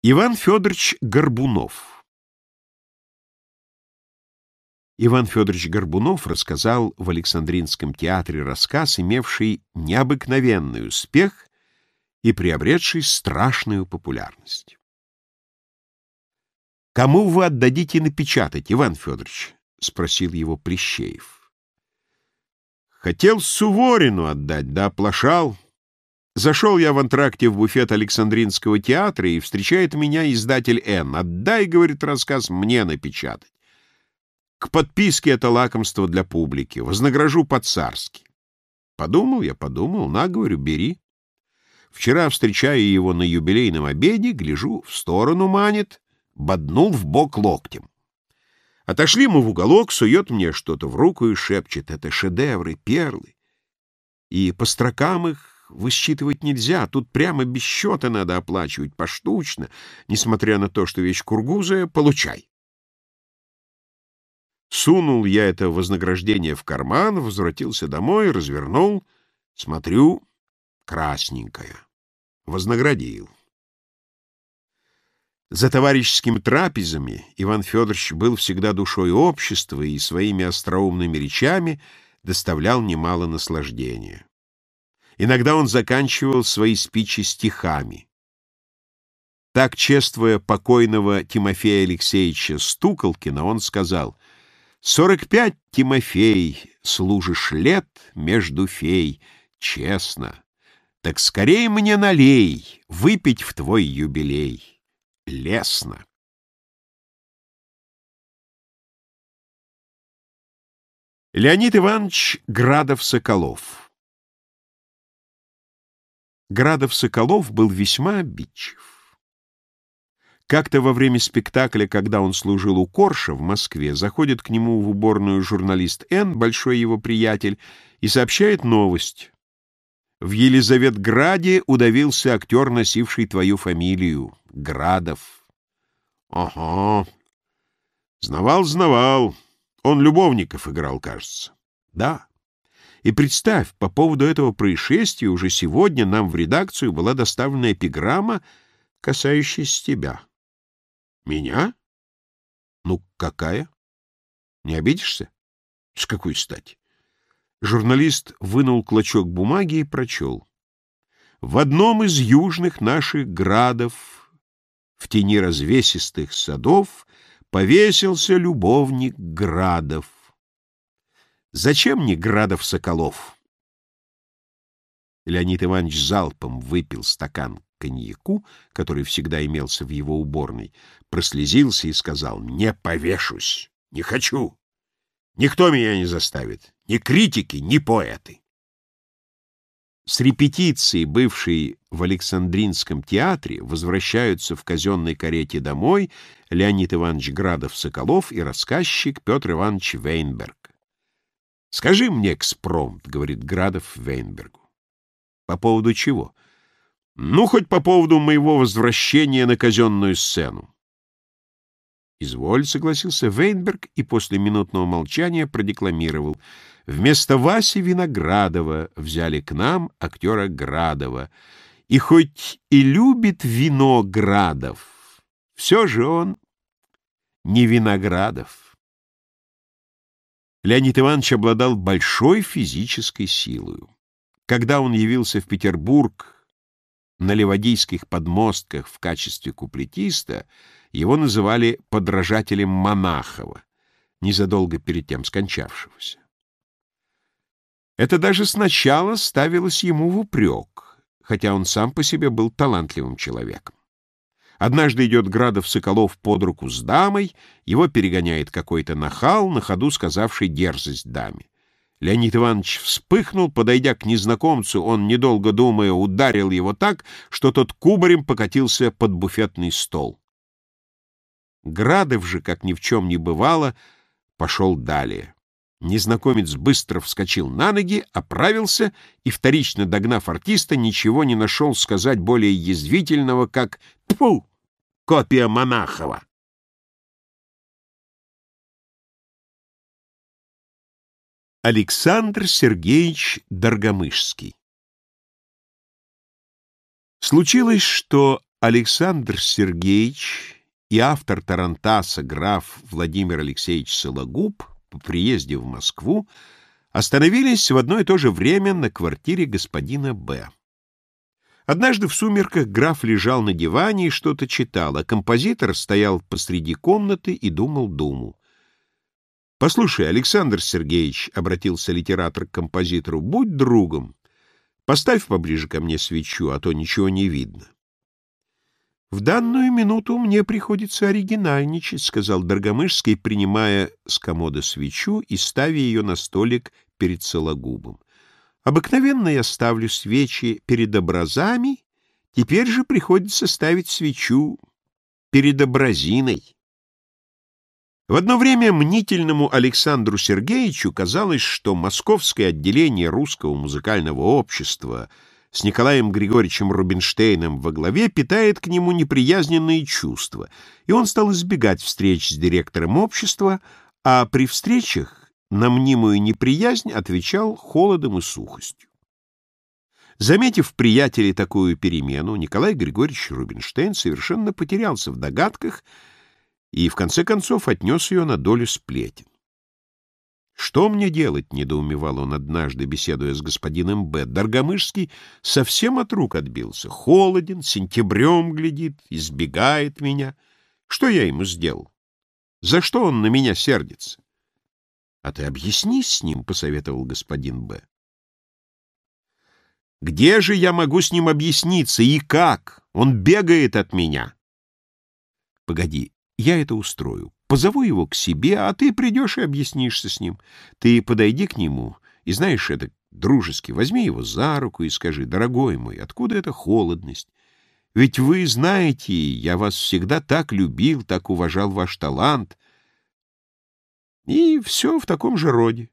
Иван Федорович Горбунов Иван Федорович Горбунов рассказал в Александринском театре рассказ, имевший необыкновенный успех и приобретший страшную популярность. «Кому вы отдадите напечатать, Иван Федорович?» — спросил его Плещеев. «Хотел Суворину отдать, да оплошал». Зашел я в антракте в буфет Александринского театра, и встречает меня издатель Н. «Отдай, — говорит рассказ, — мне напечатать. К подписке это лакомство для публики. Вознагражу по-царски». Подумал я, подумал, на, говорю, бери. Вчера, встречая его на юбилейном обеде, гляжу, в сторону манит, боднул в бок локтем. Отошли мы в уголок, сует мне что-то в руку и шепчет. Это шедевры, перлы. И по строкам их высчитывать нельзя, тут прямо без счета надо оплачивать поштучно, несмотря на то, что вещь кургузая, получай. Сунул я это вознаграждение в карман, возвратился домой, развернул, смотрю, красненькая. Вознаградил. За товарищескими трапезами Иван Федорович был всегда душой общества и своими остроумными речами доставлял немало наслаждения. Иногда он заканчивал свои спичи стихами. Так, чествуя покойного Тимофея Алексеевича Стуколкина, он сказал «Сорок пять, Тимофей, служишь лет между фей, честно. Так скорее мне налей, выпить в твой юбилей. Лесно». Леонид Иванович Градов-Соколов Градов-Соколов был весьма обидчив. Как-то во время спектакля, когда он служил у Корша в Москве, заходит к нему в уборную журналист Н, большой его приятель, и сообщает новость. В Елизаветграде удавился актер, носивший твою фамилию, Градов. Ага. Знавал, знавал. Он любовников играл, кажется. Да. И представь, по поводу этого происшествия уже сегодня нам в редакцию была доставлена эпиграмма, касающаяся тебя. Меня? Ну, какая? Не обидишься? С какой стати? Журналист вынул клочок бумаги и прочел. В одном из южных наших градов, в тени развесистых садов, повесился любовник Градов. Зачем мне Градов-Соколов? Леонид Иванович залпом выпил стакан коньяку, который всегда имелся в его уборной, прослезился и сказал, «Не повешусь, не хочу. Никто меня не заставит, ни критики, ни поэты». С репетиции, бывшей в Александринском театре, возвращаются в казенной карете домой Леонид Иванович Градов-Соколов и рассказчик Петр Иванович Вейнберг. «Скажи мне, экспромт», — говорит Градов Вейнбергу. «По поводу чего?» «Ну, хоть по поводу моего возвращения на казенную сцену». «Изволь», — согласился Вейнберг и после минутного молчания продекламировал. «Вместо Васи Виноградова взяли к нам актера Градова. И хоть и любит вино Градов, все же он не Виноградов». Леонид Иванович обладал большой физической силой. Когда он явился в Петербург на Ливадийских подмостках в качестве куплетиста, его называли подражателем Монахова, незадолго перед тем скончавшегося. Это даже сначала ставилось ему в упрек, хотя он сам по себе был талантливым человеком. Однажды идет Градов Соколов под руку с дамой, его перегоняет какой-то нахал, на ходу сказавший дерзость даме. Леонид Иванович вспыхнул, подойдя к незнакомцу, он, недолго думая, ударил его так, что тот кубарем покатился под буфетный стол. Градов же, как ни в чем не бывало, пошел далее. Незнакомец быстро вскочил на ноги, оправился и, вторично догнав артиста, ничего не нашел сказать более язвительного, как «Тьфу! Копия Монахова!» Александр Сергеевич Доргомышский Случилось, что Александр Сергеевич и автор Тарантаса граф Владимир Алексеевич Сологуб по приезде в Москву остановились в одно и то же время на квартире господина Б. Однажды в сумерках граф лежал на диване и что-то читал, а композитор стоял посреди комнаты и думал думу. «Послушай, Александр Сергеевич», — обратился литератор к композитору, — «будь другом. Поставь поближе ко мне свечу, а то ничего не видно». «В данную минуту мне приходится оригинальничать», — сказал Доргомышский, принимая с комода свечу и ставя ее на столик перед Сологубом. «Обыкновенно я ставлю свечи перед образами, теперь же приходится ставить свечу перед образиной». В одно время мнительному Александру Сергеевичу казалось, что московское отделение русского музыкального общества — с Николаем Григорьевичем Рубинштейном во главе питает к нему неприязненные чувства, и он стал избегать встреч с директором общества, а при встречах на мнимую неприязнь отвечал холодом и сухостью. Заметив в такую перемену, Николай Григорьевич Рубинштейн совершенно потерялся в догадках и, в конце концов, отнес ее на долю сплетен. «Что мне делать?» — недоумевал он однажды, беседуя с господином Б. Доргомышский совсем от рук отбился. Холоден, сентябрем глядит, избегает меня. Что я ему сделал? За что он на меня сердится? — А ты объяснись с ним, — посоветовал господин Б. «Где же я могу с ним объясниться и как? Он бегает от меня!» «Погоди, я это устрою. Позову его к себе, а ты придешь и объяснишься с ним. Ты подойди к нему и, знаешь, это дружески, возьми его за руку и скажи, дорогой мой, откуда эта холодность? Ведь вы знаете, я вас всегда так любил, так уважал ваш талант. И все в таком же роде.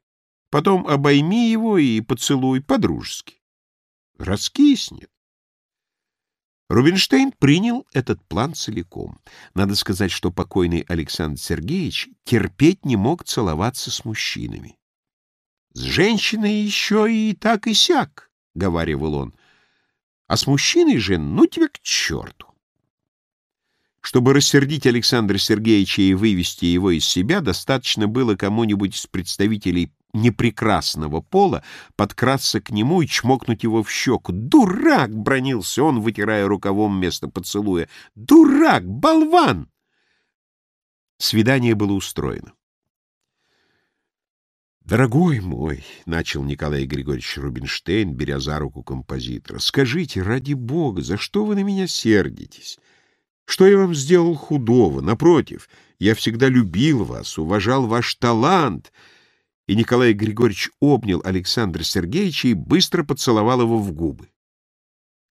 Потом обойми его и поцелуй по-дружески. Раскиснет. Рубинштейн принял этот план целиком. Надо сказать, что покойный Александр Сергеевич терпеть не мог целоваться с мужчинами. «С женщиной еще и так и сяк», — говаривал он, — «а с мужчиной же ну тебя к черту». Чтобы рассердить Александра Сергеевича и вывести его из себя, достаточно было кому-нибудь из представителей непрекрасного пола, подкрасться к нему и чмокнуть его в щеку. «Дурак!» — бронился он, вытирая рукавом место поцелуя. «Дурак! Болван!» Свидание было устроено. «Дорогой мой», — начал Николай Григорьевич Рубинштейн, беря за руку композитора, — «скажите, ради бога, за что вы на меня сердитесь? Что я вам сделал худого? Напротив, я всегда любил вас, уважал ваш талант» и Николай Григорьевич обнял Александра Сергеевича и быстро поцеловал его в губы.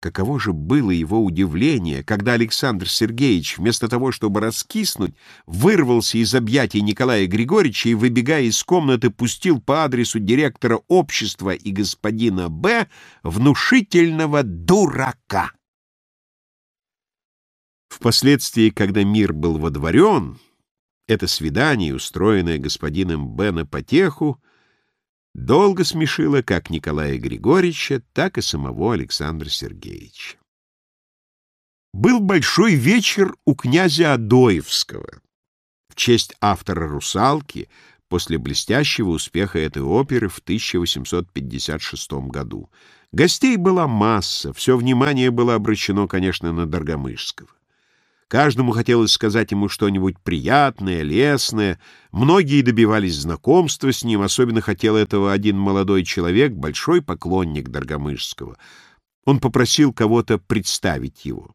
Каково же было его удивление, когда Александр Сергеевич, вместо того, чтобы раскиснуть, вырвался из объятий Николая Григорьевича и, выбегая из комнаты, пустил по адресу директора общества и господина Б. внушительного дурака. Впоследствии, когда мир был водворен, это свидание, устроенное господином Б на потеху, долго смешило как Николая Григорьевича, так и самого Александра Сергеевича. Был большой вечер у князя Адоевского. В честь автора «Русалки» после блестящего успеха этой оперы в 1856 году. Гостей была масса, все внимание было обращено, конечно, на Доргомышского. Каждому хотелось сказать ему что-нибудь приятное, лестное. Многие добивались знакомства с ним, особенно хотел этого один молодой человек, большой поклонник Доргомышского. Он попросил кого-то представить его.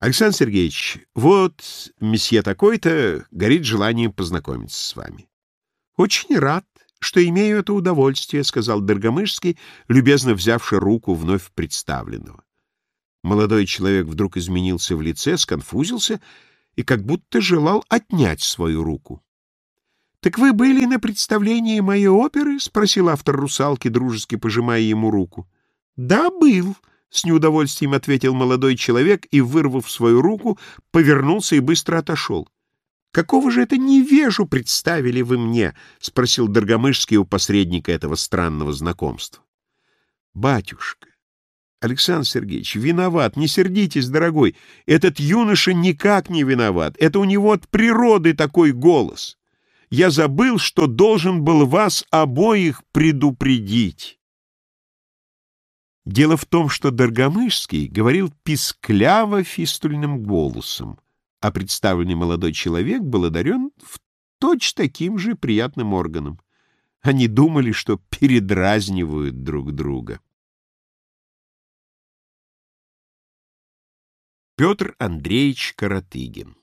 Александр Сергеевич, вот месье такой-то горит желанием познакомиться с вами. Очень рад, что имею это удовольствие, сказал Доргомышский, любезно взявши руку вновь представленного. Молодой человек вдруг изменился в лице, сконфузился и как будто желал отнять свою руку. «Так вы были на представлении моей оперы?» — спросил автор «Русалки», дружески пожимая ему руку. «Да, был», — с неудовольствием ответил молодой человек и, вырвав свою руку, повернулся и быстро отошел. «Какого же это невежу представили вы мне?» — спросил Доргомышский у посредника этого странного знакомства. «Батюшка, Александр Сергеевич, виноват, не сердитесь, дорогой. Этот юноша никак не виноват. Это у него от природы такой голос. Я забыл, что должен был вас обоих предупредить. Дело в том, что Доргомышский говорил пискляво-фистульным голосом, а представленный молодой человек был одарен в точь таким же приятным органом. Они думали, что передразнивают друг друга. Петр Андреевич Каратыгин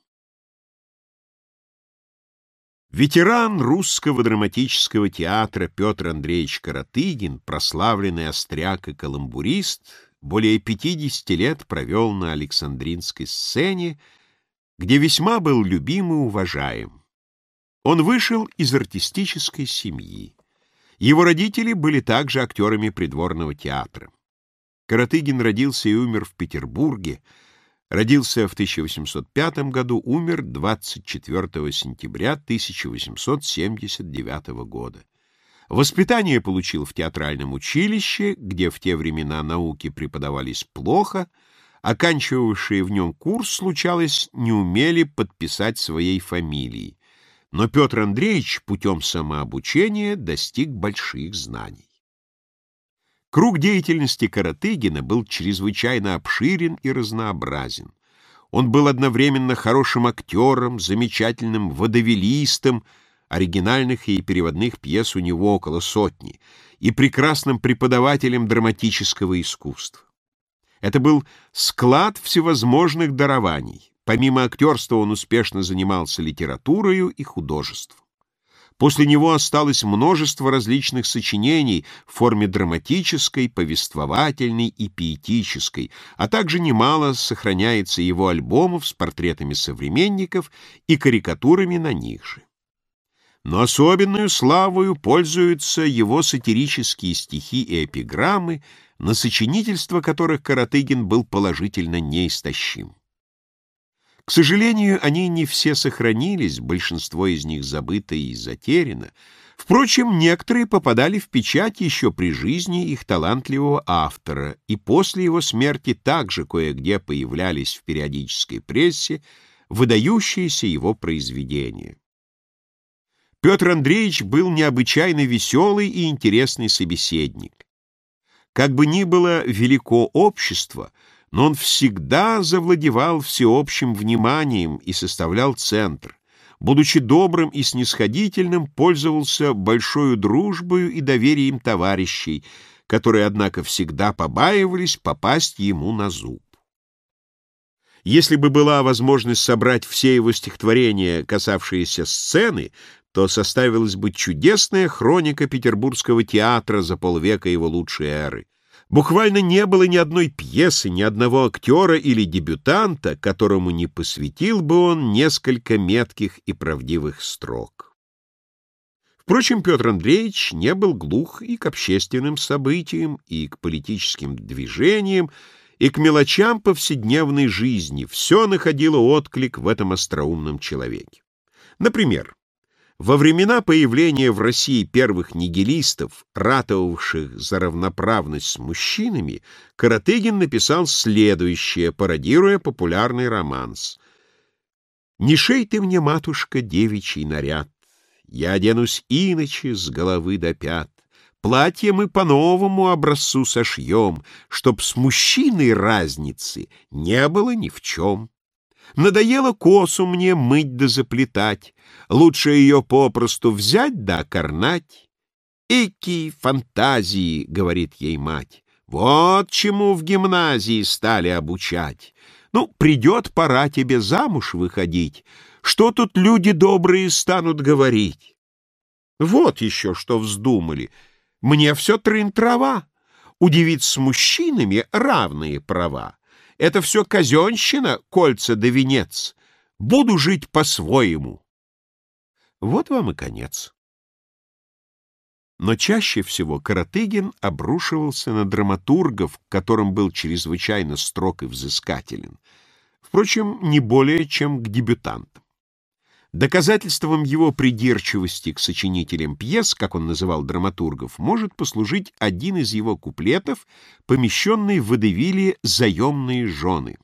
Ветеран русского драматического театра Петр Андреевич Каратыгин, прославленный остряк и каламбурист, более 50 лет провел на Александринской сцене, где весьма был любим и уважаем. Он вышел из артистической семьи. Его родители были также актерами придворного театра. Каратыгин родился и умер в Петербурге, Родился в 1805 году, умер 24 сентября 1879 года. Воспитание получил в театральном училище, где в те времена науки преподавались плохо, оканчивавшие в нем курс, случалось, не умели подписать своей фамилии. Но Петр Андреевич путем самообучения достиг больших знаний. Круг деятельности Каратыгина был чрезвычайно обширен и разнообразен. Он был одновременно хорошим актером, замечательным водовелистом, оригинальных и переводных пьес у него около сотни, и прекрасным преподавателем драматического искусства. Это был склад всевозможных дарований. Помимо актерства он успешно занимался литературою и художеством. После него осталось множество различных сочинений в форме драматической, повествовательной и пиетической, а также немало сохраняется его альбомов с портретами современников и карикатурами на них же. Но особенную славою пользуются его сатирические стихи и эпиграммы, на сочинительство которых Каратыгин был положительно неистощим. К сожалению, они не все сохранились, большинство из них забыто и затеряно. Впрочем, некоторые попадали в печать еще при жизни их талантливого автора, и после его смерти также кое-где появлялись в периодической прессе выдающиеся его произведения. Петр Андреевич был необычайно веселый и интересный собеседник. Как бы ни было велико общество — но он всегда завладевал всеобщим вниманием и составлял центр. Будучи добрым и снисходительным, пользовался большой дружбою и доверием товарищей, которые, однако, всегда побаивались попасть ему на зуб. Если бы была возможность собрать все его стихотворения, касавшиеся сцены, то составилась бы чудесная хроника Петербургского театра за полвека его лучшей эры. Буквально не было ни одной пьесы, ни одного актера или дебютанта, которому не посвятил бы он несколько метких и правдивых строк. Впрочем, Петр Андреевич не был глух и к общественным событиям, и к политическим движениям, и к мелочам повседневной жизни. Все находило отклик в этом остроумном человеке. Например, во времена появления в России первых нигилистов, ратовавших за равноправность с мужчинами, Каратыгин написал следующее, пародируя популярный романс. «Не шей ты мне, матушка, девичий наряд, я оденусь иначе с головы до пят. Платье мы по новому образцу сошьем, чтоб с мужчиной разницы не было ни в чем». Надоело косу мне мыть да заплетать, Лучше ее попросту взять да окорнать. «Эки фантазии», — говорит ей мать, — «вот чему в гимназии стали обучать. Ну, придет пора тебе замуж выходить, что тут люди добрые станут говорить?» Вот еще что вздумали. Мне все трын-трава. Удивить с мужчинами равные права. Это все казенщина, кольца да венец. Буду жить по-своему. Вот вам и конец. Но чаще всего Каратыгин обрушивался на драматургов, которым был чрезвычайно строг и взыскателен. Впрочем, не более, чем к дебютантам. Доказательством его придирчивости к сочинителям пьес, как он называл драматургов, может послужить один из его куплетов, помещенный в водевиле «Заемные жены».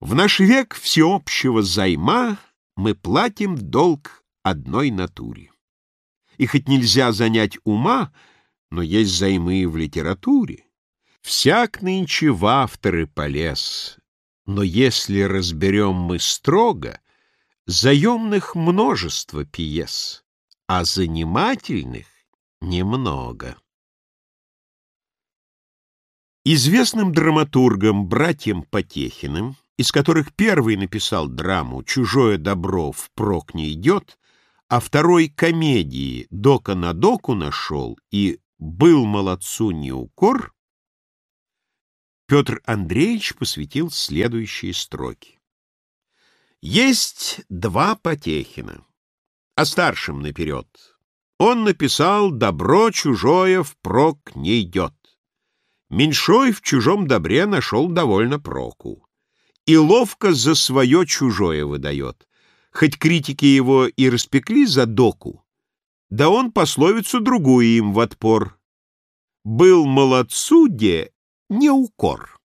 В наш век всеобщего займа мы платим долг одной натуре. И хоть нельзя занять ума, но есть займы в литературе. Всяк нынче в авторы полез, но если разберем мы строго, заемных множество пьес, а занимательных немного. Известным драматургам братьям Потехиным, из которых первый написал драму «Чужое добро впрок не идет», а второй комедии «Дока на доку нашел» и «Был молодцу не укор», Петр Андреевич посвятил следующие строки. Есть два Потехина. О старшем наперед. Он написал «Добро чужое впрок не идет». Меньшой в чужом добре нашел довольно проку. И ловко за свое чужое выдает. Хоть критики его и распекли за доку, да он пословицу другую им в отпор. Был молодцуде не укор.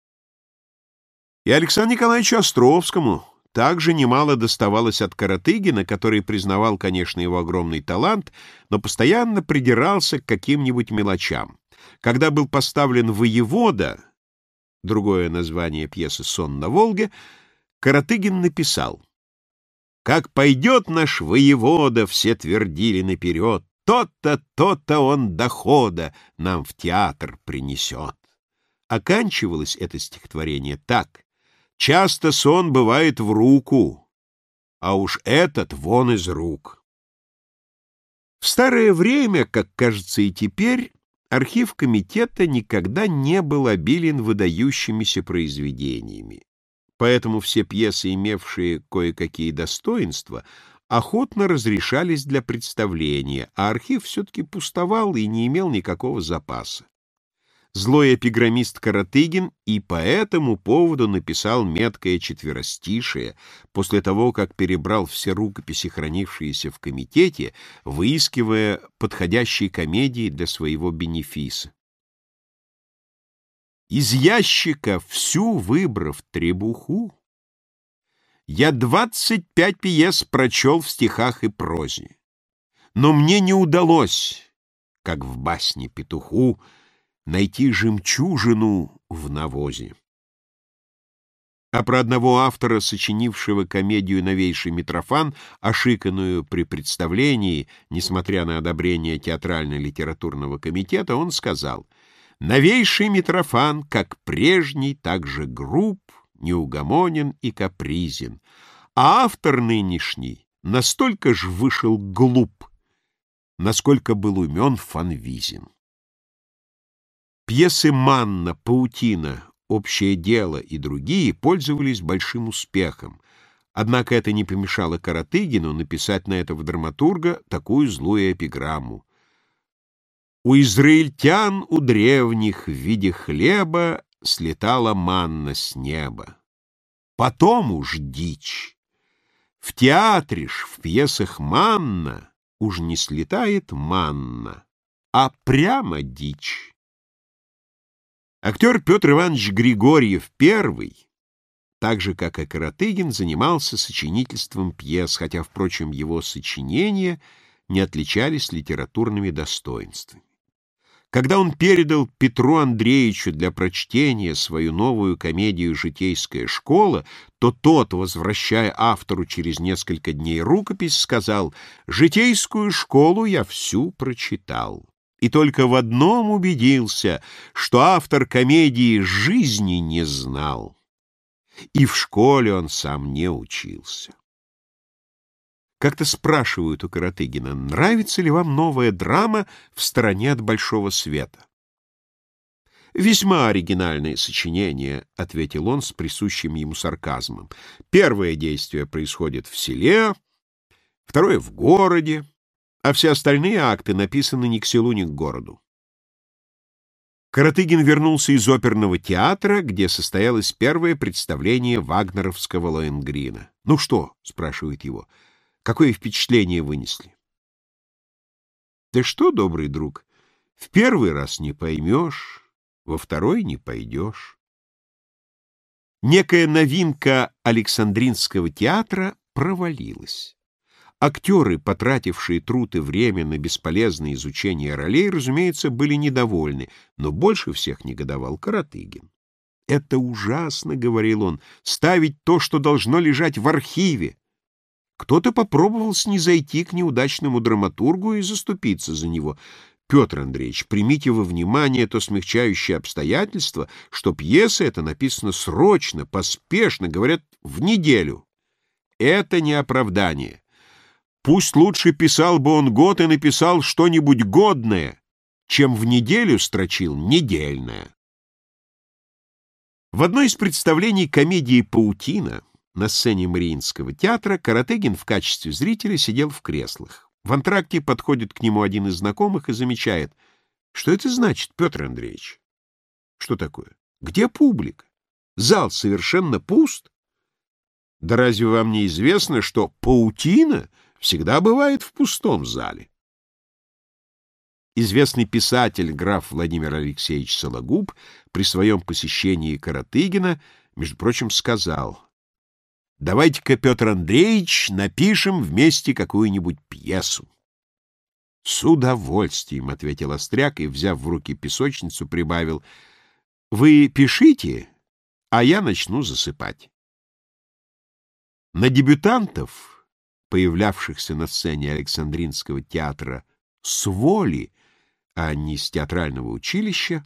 И Александру Николаевичу Островскому также немало доставалось от Каратыгина, который признавал, конечно, его огромный талант, но постоянно придирался к каким-нибудь мелочам. Когда был поставлен «Воевода», другое название пьесы «Сон на Волге», Каратыгин написал «Как пойдет наш воевода, все твердили наперед, то-то, то-то он дохода нам в театр принесет». Оканчивалось это стихотворение так. «Часто сон бывает в руку, а уж этот вон из рук». В старое время, как кажется и теперь, архив комитета никогда не был обилен выдающимися произведениями. Поэтому все пьесы, имевшие кое-какие достоинства, охотно разрешались для представления, а архив все-таки пустовал и не имел никакого запаса злой эпиграммист Каратыгин и по этому поводу написал меткое четверостишее после того, как перебрал все рукописи, хранившиеся в комитете, выискивая подходящие комедии для своего бенефиса. Из ящика всю выбрав требуху, я двадцать пять пьес прочел в стихах и прозе. Но мне не удалось, как в басне петуху, найти жемчужину в навозе. А про одного автора, сочинившего комедию «Новейший Митрофан», ошиканную при представлении, несмотря на одобрение театрально-литературного комитета, он сказал «Новейший Митрофан, как прежний, так же груб, неугомонен и капризен, а автор нынешний настолько ж вышел глуп, насколько был умен Фанвизин». Пьесы «Манна», «Паутина», «Общее дело» и другие пользовались большим успехом, однако это не помешало Каратыгину написать на этого драматурга такую злую эпиграмму. «У израильтян, у древних, в виде хлеба слетала манна с неба. Потом уж дичь. В театре ж, в пьесах манна уж не слетает манна, а прямо дичь». Актер Петр Иванович Григорьев I, так же, как и Каратыгин, занимался сочинительством пьес, хотя, впрочем, его сочинения не отличались литературными достоинствами. Когда он передал Петру Андреевичу для прочтения свою новую комедию «Житейская школа», то тот, возвращая автору через несколько дней рукопись, сказал «Житейскую школу я всю прочитал» и только в одном убедился, что автор комедии жизни не знал, и в школе он сам не учился. Как-то спрашивают у Каратыгина, нравится ли вам новая драма «В стороне от большого света»? «Весьма оригинальное сочинение», — ответил он с присущим ему сарказмом. «Первое действие происходит в селе, второе — в городе, а все остальные акты написаны ни к селу, ни к городу. Каратыгин вернулся из оперного театра, где состоялось первое представление вагнеровского Лоенгрина. «Ну что?» — спрашивает его. «Какое впечатление вынесли?» «Ты что, добрый друг, в первый раз не поймешь, во второй не пойдешь». Некая новинка Александринского театра провалилась. Актеры, потратившие труд и время на бесполезное изучение ролей, разумеется, были недовольны, но больше всех негодовал Каратыгин. «Это ужасно», — говорил он, — «ставить то, что должно лежать в архиве». Кто-то попробовал снизойти к неудачному драматургу и заступиться за него. Петр Андреевич, примите во внимание то смягчающее обстоятельство, что пьеса эта написана срочно, поспешно, говорят, в неделю. Это не оправдание. Пусть лучше писал бы он год и написал что-нибудь годное, чем в неделю строчил недельное. В одной из представлений комедии «Паутина» на сцене Мариинского театра Каратегин в качестве зрителя сидел в креслах. В антракте подходит к нему один из знакомых и замечает. Что это значит, Петр Андреевич? Что такое? Где публика? Зал совершенно пуст. Да разве вам не известно, что паутина всегда бывает в пустом зале? Известный писатель граф Владимир Алексеевич Сологуб при своем посещении Каратыгина, между прочим, сказал, «Давайте-ка, Петр Андреевич, напишем вместе какую-нибудь пьесу». «С удовольствием», — ответил Остряк и, взяв в руки песочницу, прибавил, «Вы пишите, а я начну засыпать». На дебютантов, появлявшихся на сцене Александринского театра с воли, а не с театрального училища,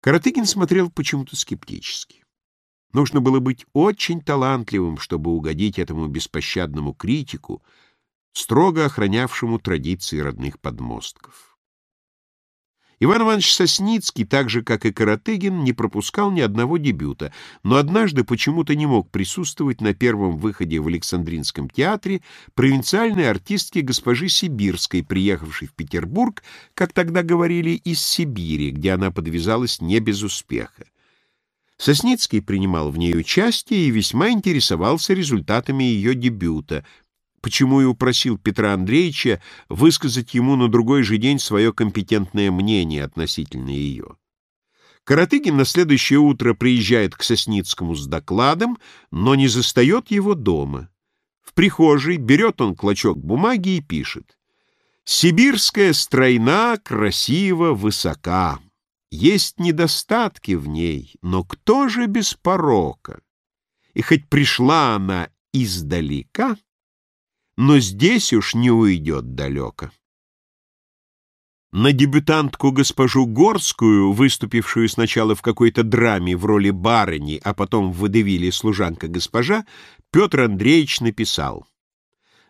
Каратыгин смотрел почему-то скептически. Нужно было быть очень талантливым, чтобы угодить этому беспощадному критику, строго охранявшему традиции родных подмостков. Иван Иванович Сосницкий, так же, как и Каратыгин, не пропускал ни одного дебюта, но однажды почему-то не мог присутствовать на первом выходе в Александринском театре провинциальной артистки госпожи Сибирской, приехавшей в Петербург, как тогда говорили, из Сибири, где она подвязалась не без успеха. Сосницкий принимал в ней участие и весьма интересовался результатами ее дебюта — почему и упросил Петра Андреевича высказать ему на другой же день свое компетентное мнение относительно ее. Каратыгин на следующее утро приезжает к Сосницкому с докладом, но не застает его дома. В прихожей берет он клочок бумаги и пишет. «Сибирская стройна, красива, высока. Есть недостатки в ней, но кто же без порока? И хоть пришла она издалека, но здесь уж не уйдет далеко. На дебютантку госпожу Горскую, выступившую сначала в какой-то драме в роли барыни, а потом в водевиле «Служанка-госпожа», Петр Андреевич написал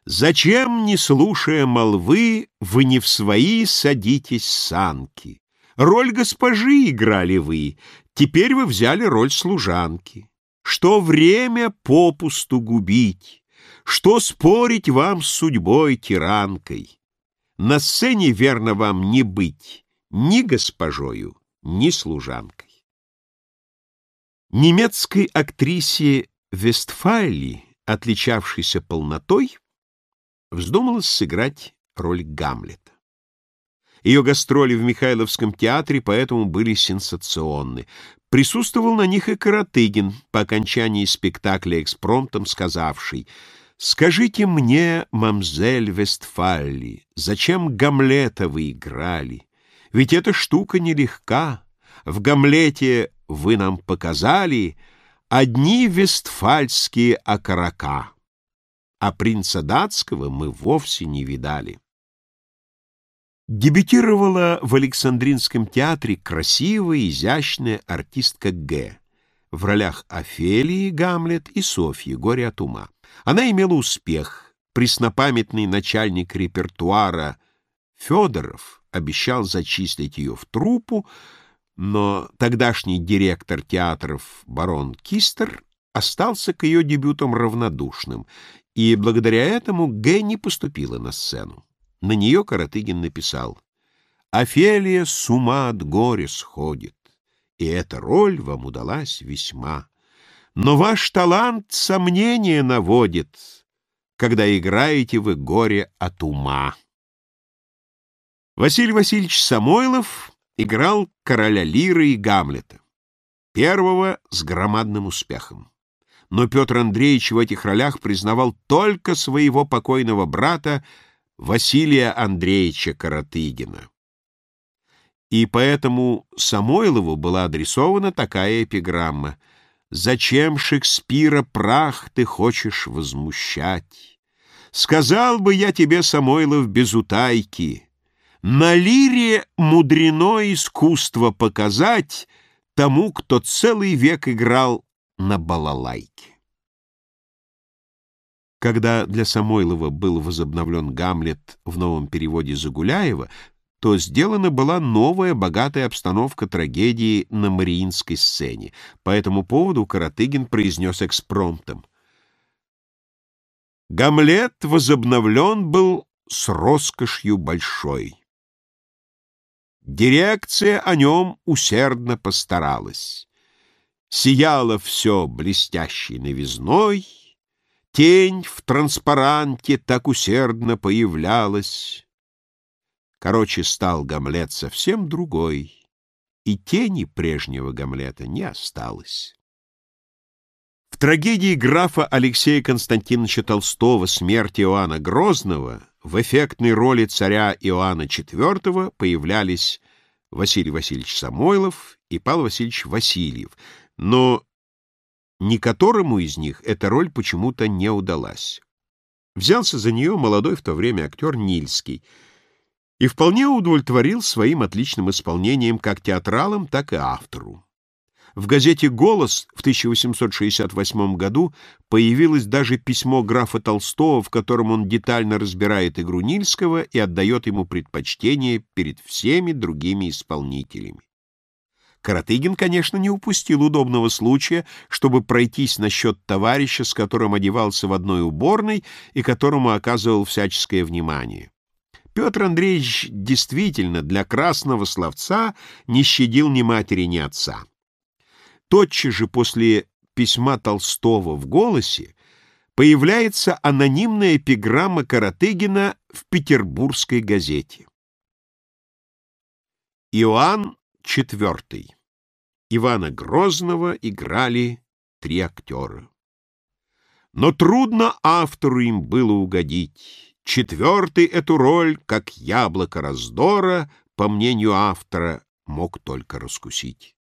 «Зачем, не слушая молвы, вы не в свои садитесь санки? Роль госпожи играли вы, теперь вы взяли роль служанки. Что время попусту губить?» Что спорить вам с судьбой тиранкой? На сцене верно вам не быть ни госпожою, ни служанкой. Немецкой актрисе Вестфали, отличавшейся полнотой, вздумалось сыграть роль Гамлета. Ее гастроли в Михайловском театре поэтому были сенсационны. Присутствовал на них и Каратыгин, по окончании спектакля экспромтом сказавший — Скажите мне, мамзель Вестфалли, зачем Гамлета вы играли? Ведь эта штука нелегка. В Гамлете вы нам показали одни вестфальские окорока, а принца датского мы вовсе не видали. Дебютировала в Александринском театре красивая, изящная артистка Г. в ролях Офелии, Гамлет и Софьи, Горе от ума. Она имела успех. Преснопамятный начальник репертуара Федоров обещал зачислить ее в труппу, но тогдашний директор театров барон Кистер остался к ее дебютам равнодушным, и благодаря этому Г. не поступила на сцену. На нее Каратыгин написал «Офелия с ума от горя сходит, и эта роль вам удалась весьма. Но ваш талант сомнение наводит, когда играете вы горе от ума. Василий Васильевич Самойлов играл короля Лиры и Гамлета. Первого с громадным успехом. Но Петр Андреевич в этих ролях признавал только своего покойного брата Василия Андреевича Каратыгина. И поэтому Самойлову была адресована такая эпиграмма «Зачем Шекспира прах ты хочешь возмущать? Сказал бы я тебе, Самойлов, без утайки, на лире мудрено искусство показать тому, кто целый век играл на балалайке. Когда для Самойлова был возобновлен «Гамлет» в новом переводе Загуляева, то сделана была новая богатая обстановка трагедии на Мариинской сцене. По этому поводу Каратыгин произнес экспромтом. «Гамлет возобновлен был с роскошью большой». Дирекция о нем усердно постаралась. Сияло все блестящей новизной, Тень в транспаранте так усердно появлялась. Короче, стал Гамлет совсем другой, И тени прежнего Гамлета не осталось. В трагедии графа Алексея Константиновича Толстого «Смерть Иоанна Грозного» в эффектной роли царя Иоанна IV появлялись Василий Васильевич Самойлов и Павел Васильевич Васильев, но ни которому из них эта роль почему-то не удалась. Взялся за нее молодой в то время актер Нильский и вполне удовлетворил своим отличным исполнением как театралам, так и автору. В газете «Голос» в 1868 году появилось даже письмо графа Толстого, в котором он детально разбирает игру Нильского и отдает ему предпочтение перед всеми другими исполнителями. Каратыгин, конечно, не упустил удобного случая, чтобы пройтись насчет товарища, с которым одевался в одной уборной и которому оказывал всяческое внимание. Петр Андреевич действительно для красного словца не щадил ни матери, ни отца. Тотчас же после письма Толстого в «Голосе» появляется анонимная эпиграмма Каратыгина в петербургской газете. Иоанн IV. Ивана Грозного играли три актера. Но трудно автору им было угодить. Четвертый эту роль, как яблоко раздора, по мнению автора, мог только раскусить.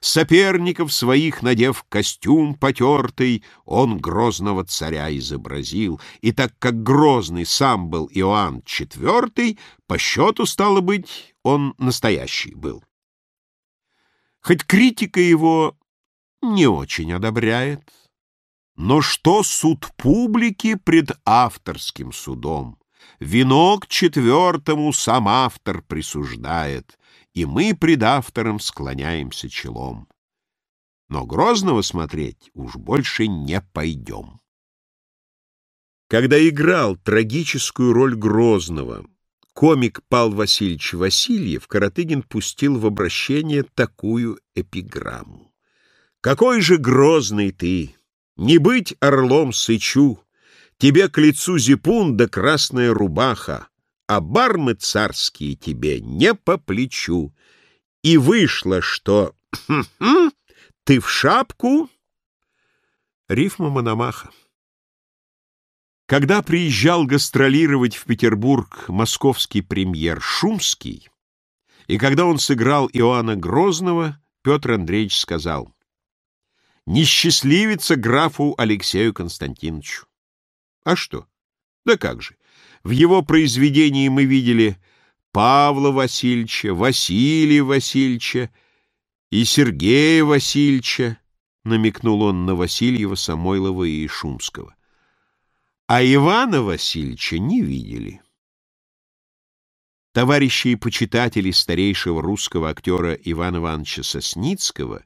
Соперников своих, надев костюм потертый, он грозного царя изобразил, и так как грозный сам был Иоанн IV, по счету, стало быть, он настоящий был. Хоть критика его не очень одобряет, но что суд публики пред авторским судом? Венок четвертому сам автор присуждает, и мы пред автором склоняемся челом. Но Грозного смотреть уж больше не пойдем. Когда играл трагическую роль Грозного комик Пал Васильевич Васильев, Каратыгин пустил в обращение такую эпиграмму. «Какой же грозный ты! Не быть орлом сычу! Тебе к лицу зипун да красная рубаха, а бармы царские тебе не по плечу. И вышло, что ты в шапку...» Рифма Мономаха. Когда приезжал гастролировать в Петербург московский премьер Шумский, и когда он сыграл Иоанна Грозного, Петр Андреевич сказал, «Не счастливится графу Алексею Константиновичу». А что? Да как же. В его произведении мы видели Павла Васильевича, Василия Васильевича и Сергея Васильевича, намекнул он на Васильева, Самойлова и Шумского а Ивана Васильевича не видели. Товарищи и почитатели старейшего русского актера Ивана Ивановича Сосницкого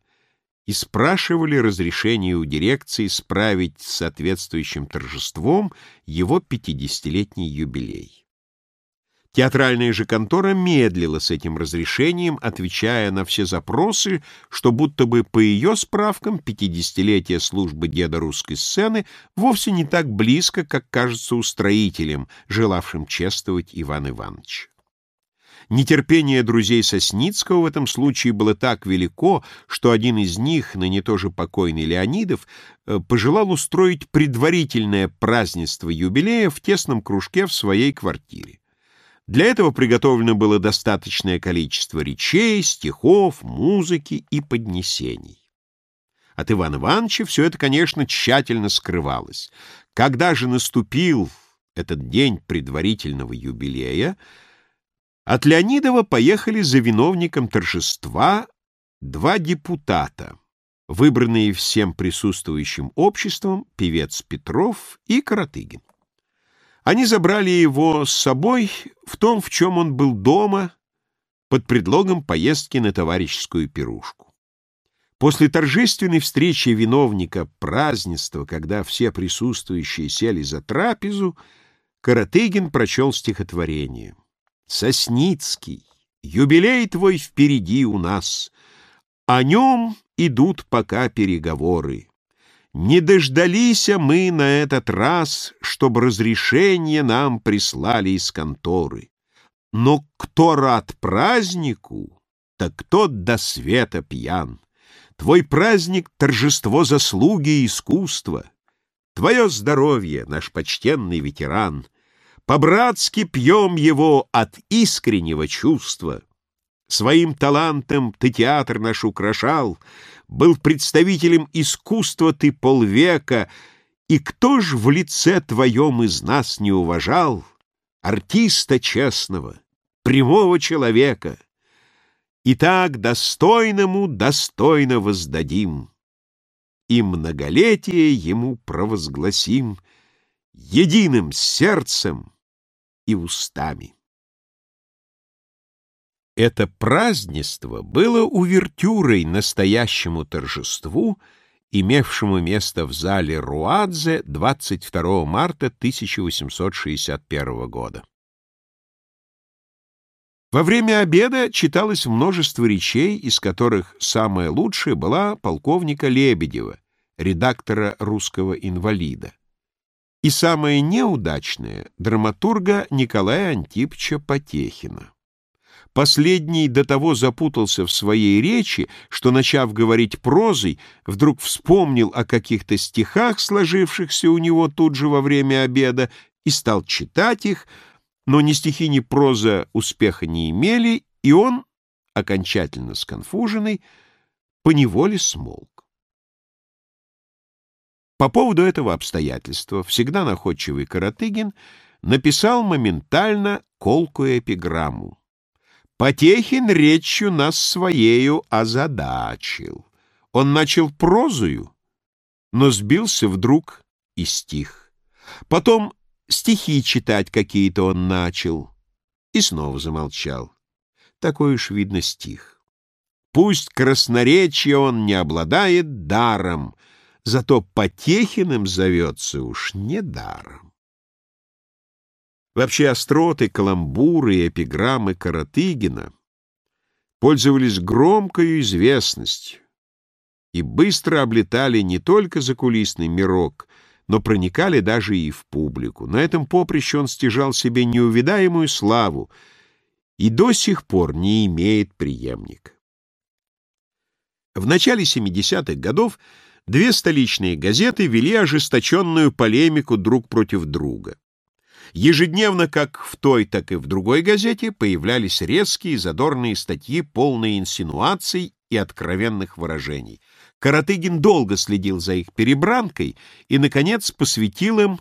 и спрашивали разрешение у дирекции справить с соответствующим торжеством его пятидесятилетний юбилей. Театральная же контора медлила с этим разрешением, отвечая на все запросы, что будто бы по ее справкам пятидесятилетие службы деда русской сцены вовсе не так близко, как кажется устроителям, желавшим чествовать Иван Иванович. Нетерпение друзей Сосницкого в этом случае было так велико, что один из них, ныне тоже покойный Леонидов, э, пожелал устроить предварительное празднество юбилея в тесном кружке в своей квартире. Для этого приготовлено было достаточное количество речей, стихов, музыки и поднесений. От Ивана Ивановича все это, конечно, тщательно скрывалось. Когда же наступил этот день предварительного юбилея, от Леонидова поехали за виновником торжества два депутата, выбранные всем присутствующим обществом певец Петров и Каратыгин. Они забрали его с собой в том, в чем он был дома, под предлогом поездки на товарищескую пирушку. После торжественной встречи виновника празднества, когда все присутствующие сели за трапезу, Каратыгин прочел стихотворение. «Сосницкий, юбилей твой впереди у нас, о нем идут пока переговоры. Не дождались мы на этот раз, чтоб разрешение нам прислали из конторы. Но кто рад празднику, так тот до света пьян. Твой праздник — торжество заслуги и искусства. Твое здоровье, наш почтенный ветеран. По-братски пьем его от искреннего чувства. Своим талантом ты театр наш украшал, Был представителем искусства ты полвека, И кто ж в лице твоем из нас не уважал Артиста честного, прямого человека? И так достойному достойно воздадим, И многолетие ему провозгласим Единым сердцем и устами. Это празднество было увертюрой настоящему торжеству, имевшему место в зале Руадзе 22 марта 1861 года. Во время обеда читалось множество речей, из которых самая лучшая была полковника Лебедева, редактора «Русского инвалида», и самая неудачная — драматурга Николая Антипча Потехина. Последний до того запутался в своей речи, что, начав говорить прозой, вдруг вспомнил о каких-то стихах, сложившихся у него тут же во время обеда, и стал читать их, но ни стихи, ни проза успеха не имели, и он, окончательно сконфуженный, поневоле смолк. По поводу этого обстоятельства всегда находчивый Каратыгин написал моментально колкую эпиграмму. Потехин речью нас своею озадачил. Он начал прозою, но сбился вдруг и стих. Потом стихи читать какие-то он начал и снова замолчал. Такой уж, видно, стих. Пусть красноречие он не обладает даром, зато Потехиным зовется уж не даром. Вообще остроты, каламбуры и эпиграммы Каратыгина пользовались громкой известностью и быстро облетали не только закулисный мирок, но проникали даже и в публику. На этом поприще он стяжал себе неувидаемую славу и до сих пор не имеет преемника. В начале 70-х годов две столичные газеты вели ожесточенную полемику друг против друга. Ежедневно, как в той, так и в другой газете, появлялись резкие задорные статьи, полные инсинуаций и откровенных выражений. Каратыгин долго следил за их перебранкой и, наконец, посвятил им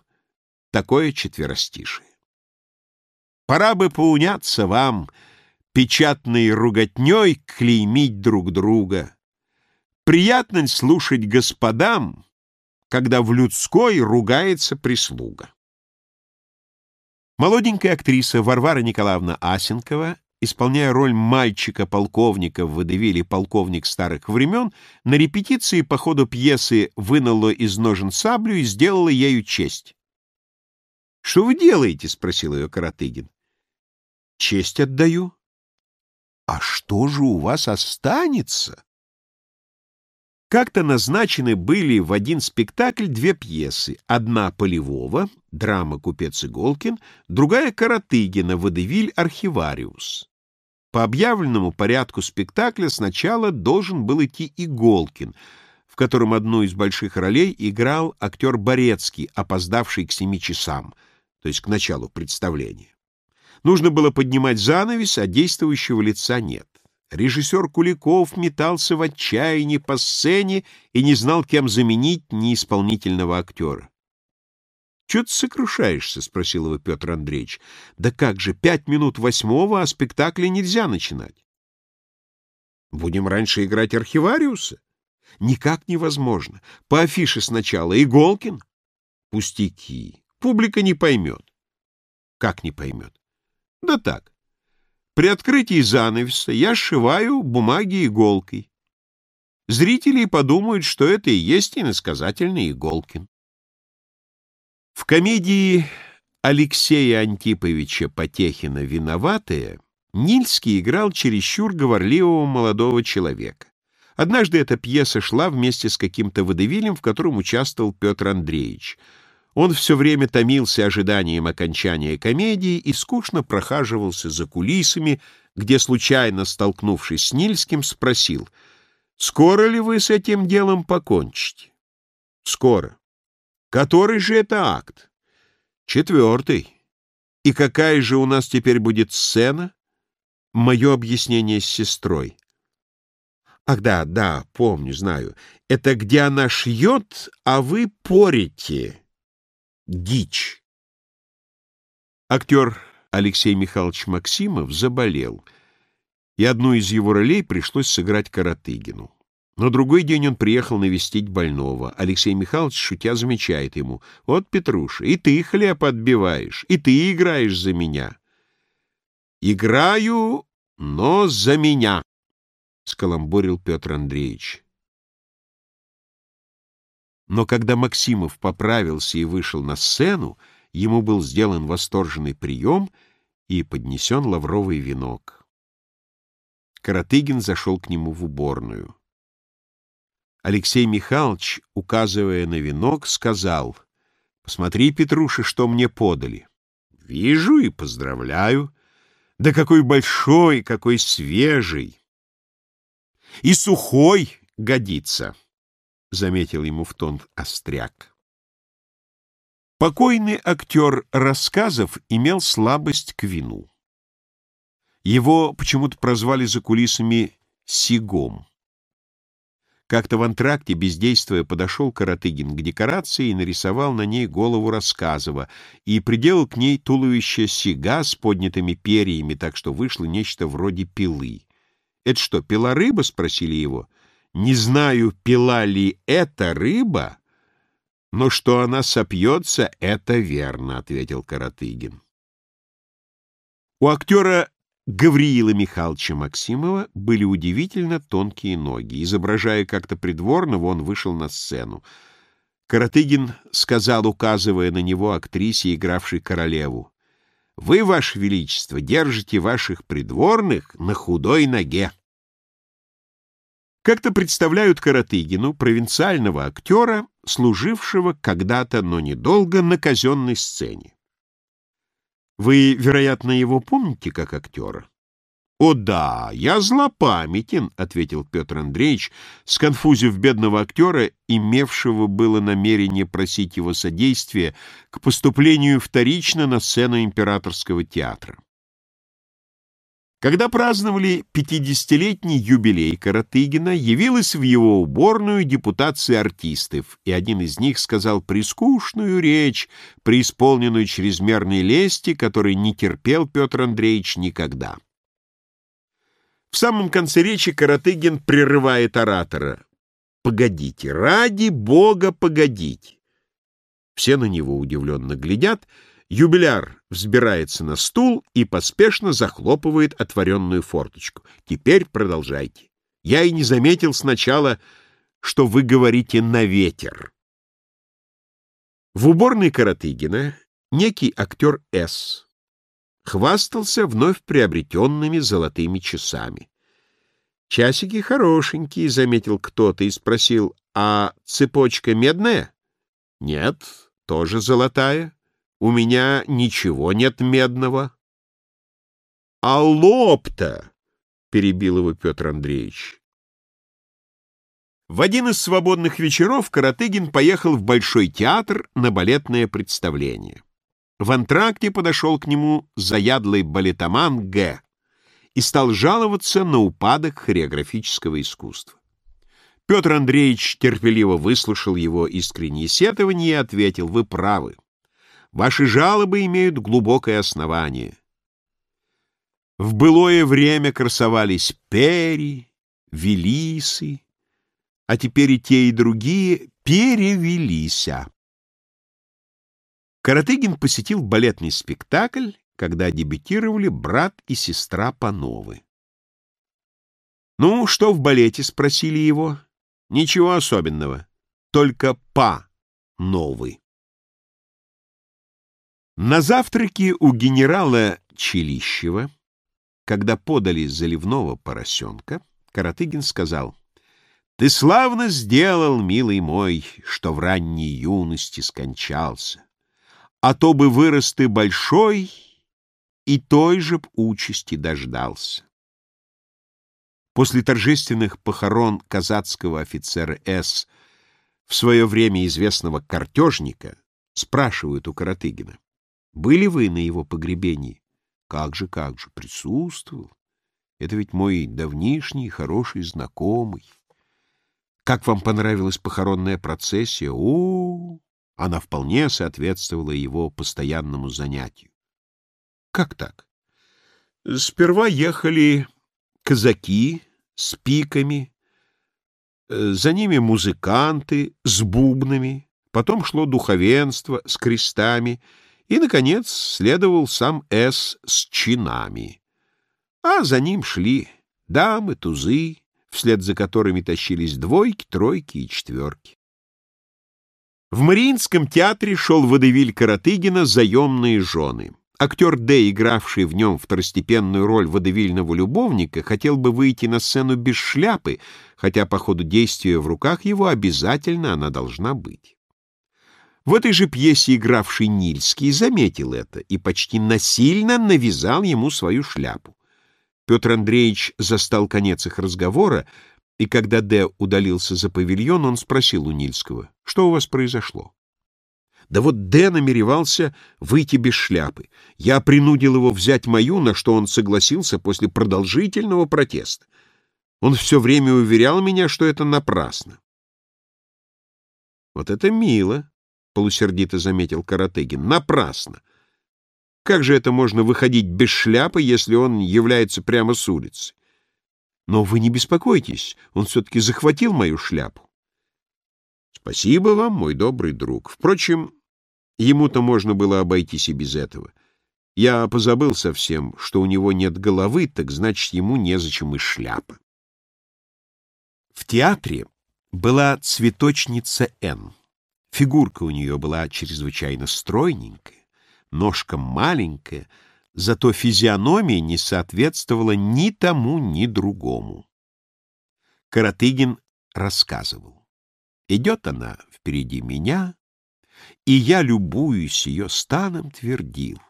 такое четверостишее. «Пора бы поуняться вам, печатной руготней клеймить друг друга. Приятно слушать господам, когда в людской ругается прислуга». Молоденькая актриса Варвара Николаевна Асенкова, исполняя роль мальчика-полковника в водевиле «Полковник старых времен», на репетиции по ходу пьесы вынула из ножен саблю и сделала ею честь. «Что вы делаете?» — спросил ее Каратыгин. Честь отдаю. А что же у вас останется? Как-то назначены были в один спектакль две пьесы. Одна Полевого, драма «Купец Иголкин», другая Каратыгина, «Водевиль Архивариус». По объявленному порядку спектакля сначала должен был идти Иголкин, в котором одну из больших ролей играл актер Борецкий, опоздавший к семи часам, то есть к началу представления. Нужно было поднимать занавес, а действующего лица нет. Режиссер Куликов метался в отчаянии по сцене и не знал, кем заменить неисполнительного актера. — Чего ты сокрушаешься? — спросил его Петр Андреевич. — Да как же, пять минут восьмого, а спектакля нельзя начинать. — Будем раньше играть архивариуса? — Никак невозможно. По афише сначала Иголкин. — Пустяки. Публика не поймет. — Как не поймет? — Да так. При открытии занавеса я сшиваю бумаги иголкой. Зрители подумают, что это и есть иносказательный Иголкин. В комедии Алексея Антиповича Потехина «Виноватые» Нильский играл чересчур говорливого молодого человека. Однажды эта пьеса шла вместе с каким-то водевилем, в котором участвовал Петр Андреевич. Он все время томился ожиданием окончания комедии и скучно прохаживался за кулисами, где, случайно столкнувшись с Нильским, спросил, «Скоро ли вы с этим делом покончите?» «Скоро». Который же это акт? Четвертый. И какая же у нас теперь будет сцена? Мое объяснение с сестрой. Ах да, да, помню, знаю. Это где она шьет, а вы порите. Дичь. Актер Алексей Михайлович Максимов заболел, и одну из его ролей пришлось сыграть Каратыгину. На другой день он приехал навестить больного. Алексей Михайлович, шутя, замечает ему. «Вот, Петруша, и ты хлеб отбиваешь, и ты играешь за меня». «Играю, но за меня», — скаламбурил Петр Андреевич. Но когда Максимов поправился и вышел на сцену, ему был сделан восторженный прием и поднесен лавровый венок. Каратыгин зашел к нему в уборную. Алексей Михайлович, указывая на венок, сказал, «Посмотри, Петруша, что мне подали». «Вижу и поздравляю. Да какой большой, какой свежий!» «И сухой годится», — заметил ему в тон остряк. Покойный актер рассказов имел слабость к вину. Его почему-то прозвали за кулисами «сигом». Как-то в антракте, бездействуя, подошел Каратыгин к декорации и нарисовал на ней голову Рассказова и приделал к ней туловище сига с поднятыми перьями, так что вышло нечто вроде пилы. «Это что, пила рыба?» — спросили его. «Не знаю, пила ли это рыба, но что она сопьется, это верно», — ответил Каратыгин. У актера Гавриила Михайловича Максимова были удивительно тонкие ноги. Изображая как-то придворного, он вышел на сцену. Каратыгин сказал, указывая на него актрисе, игравшей королеву, «Вы, Ваше Величество, держите ваших придворных на худой ноге». Как-то представляют Каратыгину провинциального актера, служившего когда-то, но недолго, на казенной сцене. Вы, вероятно, его помните как актера? — О да, я злопамятен, — ответил Петр Андреевич, сконфузив бедного актера, имевшего было намерение просить его содействия к поступлению вторично на сцену императорского театра. Когда праздновали пятидесятилетний юбилей Каратыгина, явилась в его уборную депутация артистов, и один из них сказал прискучную речь, преисполненную чрезмерной лести, которой не терпел Петр Андреевич никогда. В самом конце речи Каратыгин прерывает оратора. «Погодите, ради Бога, погодите!» Все на него удивленно глядят — Юбиляр взбирается на стул и поспешно захлопывает отворенную форточку. Теперь продолжайте. Я и не заметил сначала, что вы говорите «на ветер». В уборной Каратыгина некий актер С. хвастался вновь приобретенными золотыми часами. «Часики хорошенькие», — заметил кто-то и спросил, «а цепочка медная?» «Нет, тоже золотая. У меня ничего нет медного». «А лоб-то?» — перебил его Петр Андреевич. В один из свободных вечеров Каратыгин поехал в Большой театр на балетное представление. В антракте подошел к нему заядлый балетоман Г. и стал жаловаться на упадок хореографического искусства. Петр Андреевич терпеливо выслушал его искренние сетования и ответил, «Вы правы. Ваши жалобы имеют глубокое основание. В былое время красовались пери, велисы, а теперь и те, и другие перевелися. Каратыгин посетил балетный спектакль, когда дебютировали брат и сестра Пановы. «Ну, что в балете?» — спросили его. «Ничего особенного, только па новый». На завтраке у генерала Челищева, когда подали заливного поросенка, Каратыгин сказал — ты славно сделал, милый мой, что в ранней юности скончался, а то бы вырос ты большой и той же б участи дождался. После торжественных похорон казацкого офицера С. в свое время известного картежника спрашивают у Каратыгина, были вы на его погребении? Как же, как же, присутствовал. Это ведь мой давнишний хороший знакомый. Как вам понравилась похоронная процессия? О, она вполне соответствовала его постоянному занятию. Как так? Сперва ехали казаки с пиками, э, за ними музыканты с бубнами, потом шло духовенство с крестами, и, наконец, следовал сам С с чинами. А за ним шли дамы, тузы, вслед за которыми тащились двойки, тройки и четверки. В Мариинском театре шел водевиль Каратыгина «Заемные жены». Актер Д, игравший в нем второстепенную роль водевильного любовника, хотел бы выйти на сцену без шляпы, хотя по ходу действия в руках его обязательно она должна быть. В этой же пьесе игравший Нильский заметил это и почти насильно навязал ему свою шляпу. Петр Андреевич застал конец их разговора, и когда Д. удалился за павильон, он спросил у Нильского, что у вас произошло? Да вот Д. намеревался выйти без шляпы. Я принудил его взять мою, на что он согласился после продолжительного протеста. Он все время уверял меня, что это напрасно. «Вот это мило», — полусердито заметил Каратыгин. «Напрасно. Как же это можно выходить без шляпы, если он является прямо с улицы? Но вы не беспокойтесь, он все-таки захватил мою шляпу. Спасибо вам, мой добрый друг. Впрочем, ему-то можно было обойтись и без этого. Я позабыл совсем, что у него нет головы, так значит, ему незачем и шляпа. В театре была цветочница Н. Фигурка у нее была чрезвычайно стройненькая ножка маленькая, зато физиономия не соответствовала ни тому, ни другому. Каратыгин рассказывал. Идет она впереди меня, и я, любуюсь ее станом, твердил.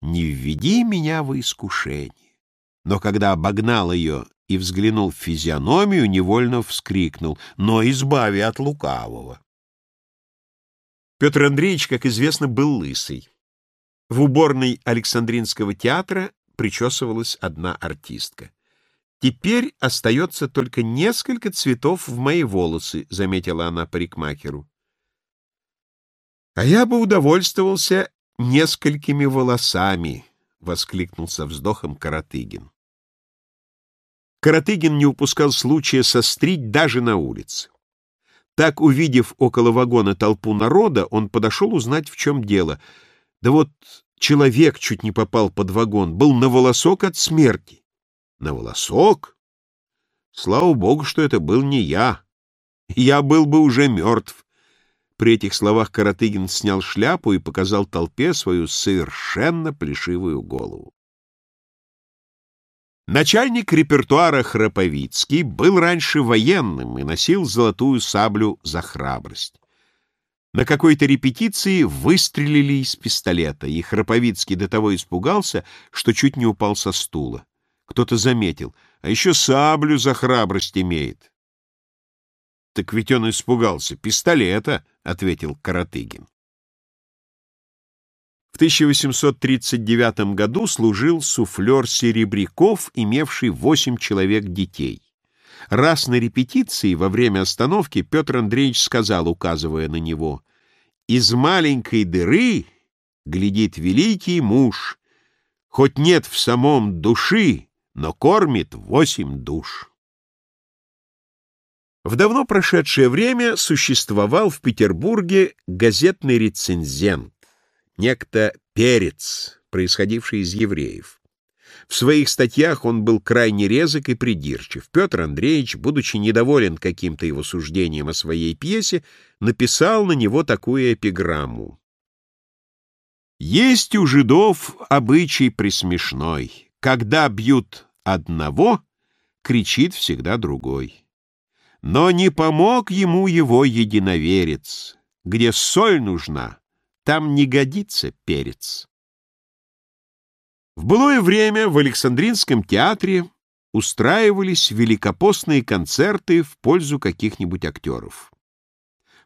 Не введи меня в искушение. Но когда обогнал ее и взглянул в физиономию, невольно вскрикнул, но избави от лукавого. Петр Андреевич, как известно, был лысый. В уборной Александринского театра причесывалась одна артистка. «Теперь остается только несколько цветов в мои волосы», — заметила она парикмахеру. «А я бы удовольствовался несколькими волосами», — воскликнул со вздохом Каратыгин. Каратыгин не упускал случая сострить даже на улице. Так, увидев около вагона толпу народа, он подошел узнать, в чем дело — да вот человек чуть не попал под вагон, был на волосок от смерти. На волосок? Слава богу, что это был не я. Я был бы уже мертв. При этих словах Каратыгин снял шляпу и показал толпе свою совершенно плешивую голову. Начальник репертуара Храповицкий был раньше военным и носил золотую саблю за храбрость. На какой-то репетиции выстрелили из пистолета, и Храповицкий до того испугался, что чуть не упал со стула. Кто-то заметил, а еще саблю за храбрость имеет. «Так ведь он испугался. Пистолета», — ответил Каратыгин. В 1839 году служил суфлер Серебряков, имевший восемь человек детей. Раз на репетиции во время остановки Петр Андреевич сказал, указывая на него, «Из маленькой дыры глядит великий муж, хоть нет в самом души, но кормит восемь душ». В давно прошедшее время существовал в Петербурге газетный рецензент, некто Перец, происходивший из евреев. В своих статьях он был крайне резок и придирчив. Петр Андреевич, будучи недоволен каким-то его суждением о своей пьесе, написал на него такую эпиграмму. «Есть у жидов обычай присмешной. Когда бьют одного, кричит всегда другой». Но не помог ему его единоверец. Где соль нужна, там не годится перец. В былое время в Александринском театре устраивались великопостные концерты в пользу каких-нибудь актеров.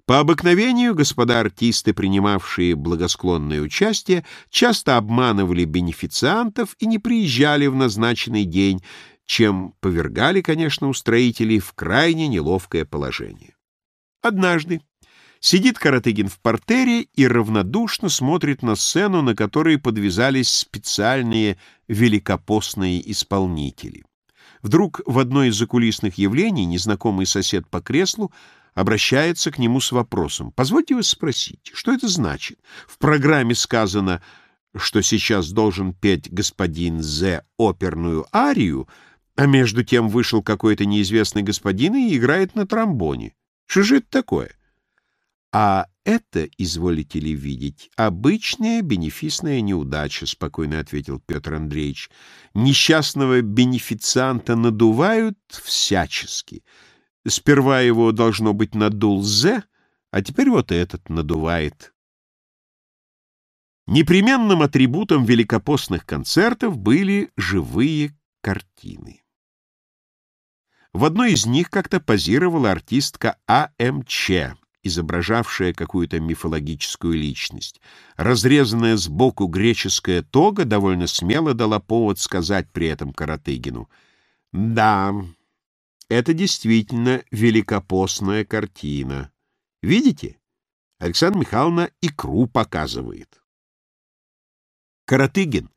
По обыкновению господа артисты, принимавшие благосклонное участие, часто обманывали бенефициантов и не приезжали в назначенный день, чем повергали, конечно, устроителей в крайне неловкое положение. Однажды сидит Каратыгин в портере и равнодушно смотрит на сцену, на которой подвязались специальные великопостные исполнители. Вдруг в одно из закулисных явлений незнакомый сосед по креслу обращается к нему с вопросом. «Позвольте вас спросить, что это значит? В программе сказано, что сейчас должен петь господин З. оперную арию, а между тем вышел какой-то неизвестный господин и играет на тромбоне. Что же это такое? А это, изволите ли видеть, обычная бенефисная неудача, спокойно ответил Петр Андреевич. Несчастного бенефицианта надувают всячески. Сперва его, должно быть, надул З, а теперь вот этот надувает. Непременным атрибутом великопостных концертов были живые картины. В одной из них как-то позировала артистка А.М.Ч., изображавшая какую-то мифологическую личность. Разрезанная сбоку греческая тога довольно смело дала повод сказать при этом Каратыгину. «Да, это действительно великопостная картина. Видите? Александра Михайловна икру показывает». Каратыгин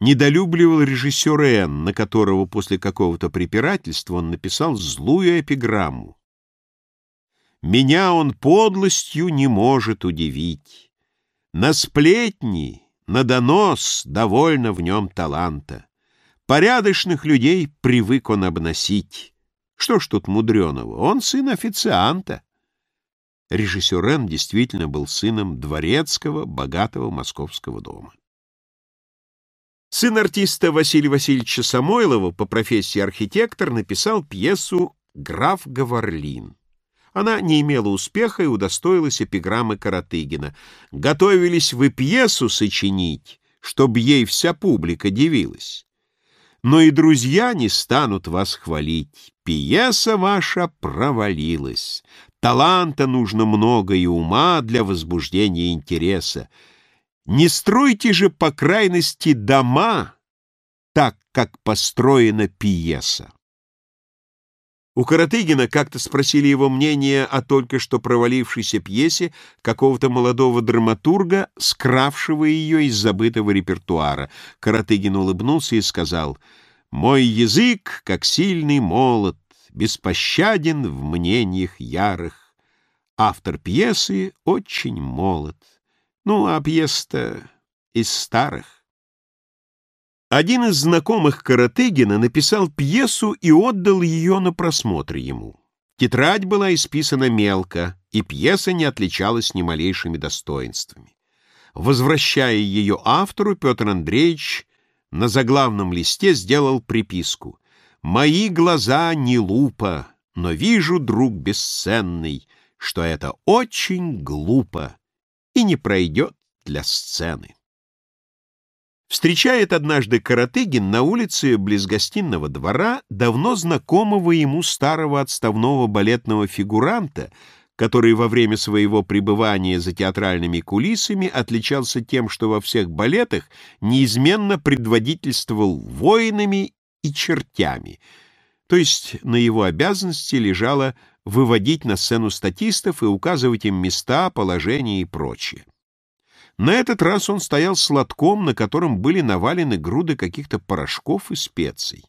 недолюбливал режиссера Н, на которого после какого-то препирательства он написал злую эпиграмму. «Меня он подлостью не может удивить. На сплетни, на донос довольно в нем таланта. Порядочных людей привык он обносить. Что ж тут мудреного? Он сын официанта». Режиссер Н действительно был сыном дворецкого, богатого московского дома. Сын артиста Василия Васильевича Самойлова, по профессии архитектор, написал пьесу «Граф Гаварлин». Она не имела успеха и удостоилась эпиграммы Каратыгина. «Готовились вы пьесу сочинить, чтоб ей вся публика дивилась. Но и друзья не станут вас хвалить. Пьеса ваша провалилась. Таланта нужно много и ума для возбуждения интереса. Не стройте же по крайности дома так, как построена пьеса. У Каратыгина как-то спросили его мнение о только что провалившейся пьесе какого-то молодого драматурга, скравшего ее из забытого репертуара. Каратыгин улыбнулся и сказал, «Мой язык, как сильный молот, беспощаден в мнениях ярых. Автор пьесы очень молод». Ну, а пьеса из старых. Один из знакомых Каратыгина написал пьесу и отдал ее на просмотр ему. Тетрадь была исписана мелко, и пьеса не отличалась ни малейшими достоинствами. Возвращая ее автору, Петр Андреевич на заглавном листе сделал приписку «Мои глаза не лупа, но вижу, друг бесценный, что это очень глупо и не пройдет для сцены». Встречает однажды Каратыгин на улице близ гостиного двора давно знакомого ему старого отставного балетного фигуранта, который во время своего пребывания за театральными кулисами отличался тем, что во всех балетах неизменно предводительствовал воинами и чертями, то есть на его обязанности лежало выводить на сцену статистов и указывать им места, положения и прочее. На этот раз он стоял с лотком, на котором были навалены груды каких-то порошков и специй.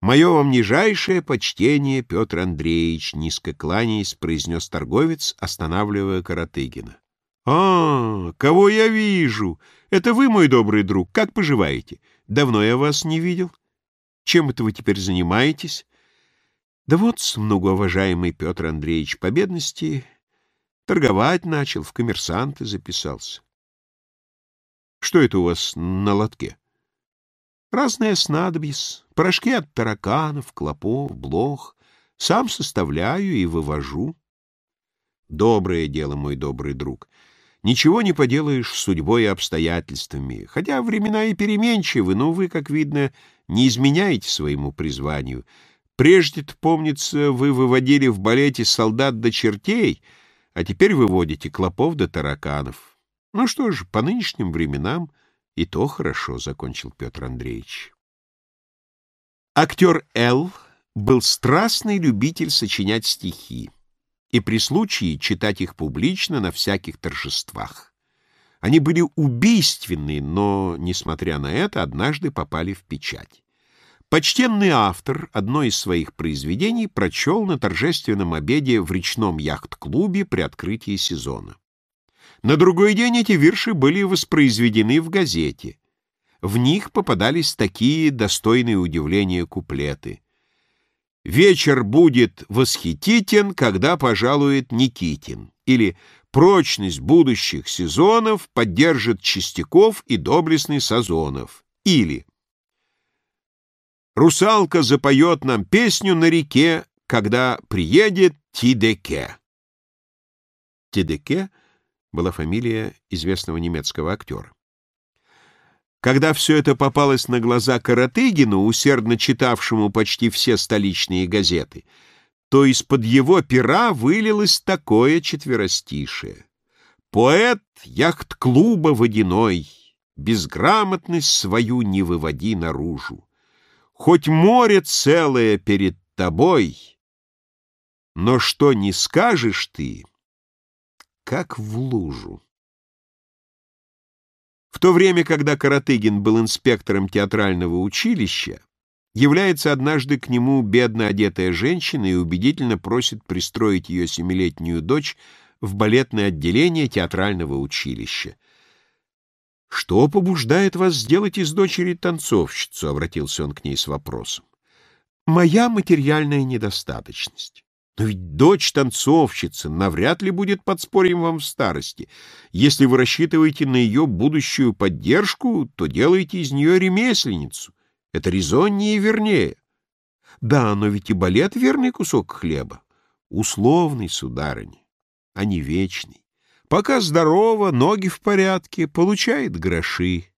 «Мое вам нижайшее почтение, Петр Андреевич», — низко кланяясь, произнес торговец, останавливая Каратыгина. «А, кого я вижу? Это вы, мой добрый друг, как поживаете? Давно я вас не видел. Чем это вы теперь занимаетесь?» «Да вот, многоуважаемый Петр Андреевич, по бедности Торговать начал, в коммерсанты записался. Что это у вас на лотке? Разные снадобьес, порошки от тараканов, клопов, блох. Сам составляю и вывожу. Доброе дело, мой добрый друг. Ничего не поделаешь с судьбой и обстоятельствами. Хотя времена и переменчивы, но вы, как видно, не изменяете своему призванию. Прежде-то, помнится, вы выводили в балете солдат до чертей — а теперь выводите клопов до тараканов. Ну что ж, по нынешним временам и то хорошо, — закончил Петр Андреевич. Актер Л. был страстный любитель сочинять стихи и при случае читать их публично на всяких торжествах. Они были убийственны, но, несмотря на это, однажды попали в печать. Почтенный автор одно из своих произведений прочел на торжественном обеде в речном яхт-клубе при открытии сезона. На другой день эти вирши были воспроизведены в газете. В них попадались такие достойные удивления куплеты. «Вечер будет восхититен, когда пожалует Никитин» или «Прочность будущих сезонов поддержит Чистяков и доблестный Сазонов» или Русалка запоет нам песню на реке, когда приедет Тидеке. Тидеке была фамилия известного немецкого актера. Когда все это попалось на глаза Каратыгину, усердно читавшему почти все столичные газеты, то из-под его пера вылилось такое четверостишее. Поэт яхт-клуба водяной, безграмотность свою не выводи наружу. Хоть море целое перед тобой, но что не скажешь ты, как в лужу. В то время, когда Каратыгин был инспектором театрального училища, является однажды к нему бедно одетая женщина и убедительно просит пристроить ее семилетнюю дочь в балетное отделение театрального училища. «Что побуждает вас сделать из дочери танцовщицу?» — обратился он к ней с вопросом. «Моя материальная недостаточность. Но ведь дочь танцовщицы навряд ли будет подспорьем вам в старости. Если вы рассчитываете на ее будущую поддержку, то делайте из нее ремесленницу. Это резоннее и вернее. Да, но ведь и балет — верный кусок хлеба. Условный, сударыня, а не вечный. Пока здорово, ноги в порядке, получает гроши.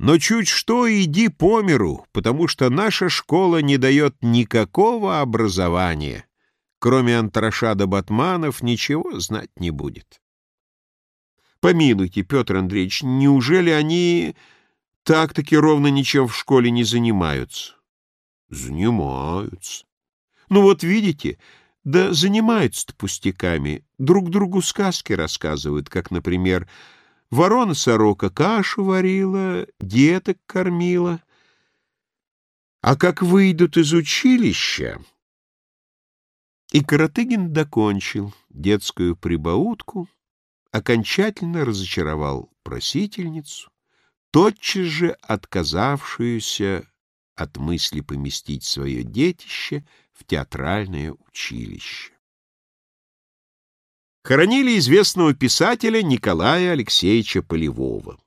Но чуть что, иди по миру, потому что наша школа не дает никакого образования. Кроме антраша да батманов ничего знать не будет. Помилуйте, Петр Андреевич, неужели они так-таки ровно ничем в школе не занимаются? Занимаются. Ну вот видите, да занимаются-то пустяками, друг другу сказки рассказывают, как, например, ворона-сорока кашу варила, деток кормила. А как выйдут из училища... И Каратыгин докончил детскую прибаутку, окончательно разочаровал просительницу, тотчас же отказавшуюся от мысли поместить свое детище в театральное училище. Хоронили известного писателя Николая Алексеевича Полевого.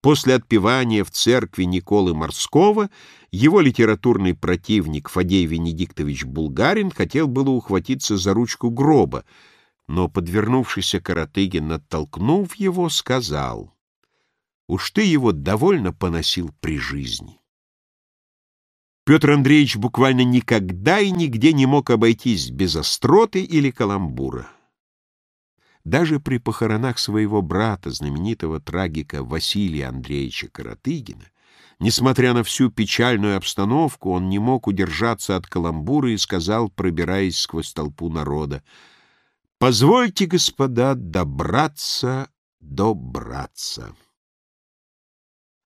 После отпевания в церкви Николы Морского его литературный противник Фадей Венедиктович Булгарин хотел было ухватиться за ручку гроба, но подвернувшийся Каратыгин, оттолкнув его, сказал, «Уж ты его довольно поносил при жизни». Петр Андреевич буквально никогда и нигде не мог обойтись без остроты или каламбура. Даже при похоронах своего брата, знаменитого трагика Василия Андреевича Каратыгина, несмотря на всю печальную обстановку, он не мог удержаться от каламбура и сказал, пробираясь сквозь толпу народа, «Позвольте, господа, добраться до братца».